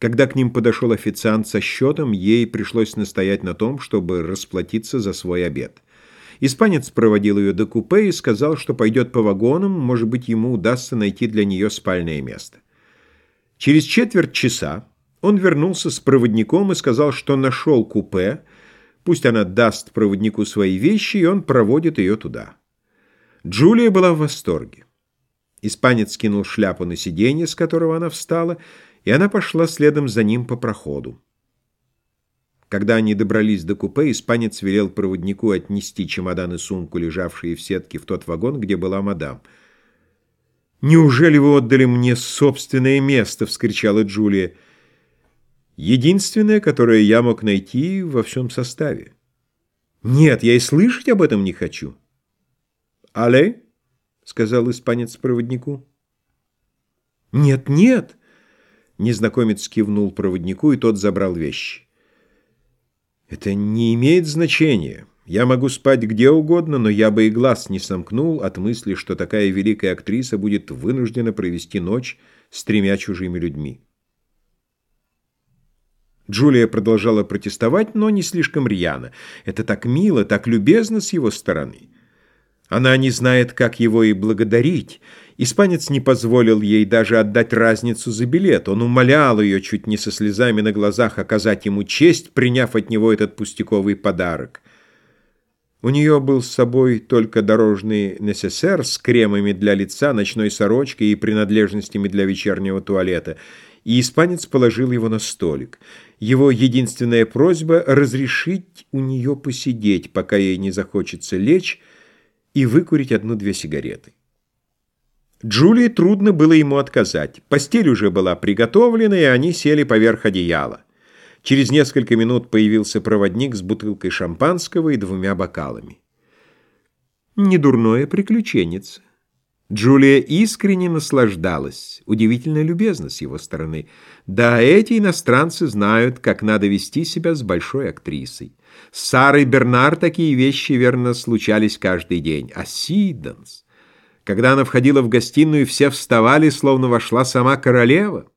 Когда к ним подошел официант со счетом, ей пришлось настоять на том, чтобы расплатиться за свой обед. Испанец проводил ее до купе и сказал, что пойдет по вагонам, может быть, ему удастся найти для нее спальное место. Через четверть часа он вернулся с проводником и сказал, что нашел купе, пусть она даст проводнику свои вещи, и он проводит ее туда. Джулия была в восторге. Испанец кинул шляпу на сиденье, с которого она встала, и она пошла следом за ним по проходу. Когда они добрались до купе, испанец велел проводнику отнести чемодан и сумку, лежавшие в сетке, в тот вагон, где была мадам. «Неужели вы отдали мне собственное место?» — вскричала Джулия. «Единственное, которое я мог найти во всем составе». «Нет, я и слышать об этом не хочу». «Але?» — сказал испанец проводнику. «Нет, нет!» — незнакомец кивнул проводнику, и тот забрал вещи. «Это не имеет значения. Я могу спать где угодно, но я бы и глаз не сомкнул от мысли, что такая великая актриса будет вынуждена провести ночь с тремя чужими людьми». Джулия продолжала протестовать, но не слишком рьяно. Это так мило, так любезно с его стороны. Она не знает, как его и благодарить. Испанец не позволил ей даже отдать разницу за билет. Он умолял ее, чуть не со слезами на глазах, оказать ему честь, приняв от него этот пустяковый подарок. У нее был с собой только дорожный несесер с кремами для лица, ночной сорочкой и принадлежностями для вечернего туалета, и испанец положил его на столик. Его единственная просьба — разрешить у нее посидеть, пока ей не захочется лечь, и выкурить одну-две сигареты. Джулии трудно было ему отказать. Постель уже была приготовлена, и они сели поверх одеяла. Через несколько минут появился проводник с бутылкой шампанского и двумя бокалами. Недурное приключенец. Джулия искренне наслаждалась. Удивительная любезность с его стороны. Да, эти иностранцы знают, как надо вести себя с большой актрисой. С Сарой Бернар такие вещи, верно, случались каждый день. А Сиденс... Когда она входила в гостиную, все вставали, словно вошла сама королева.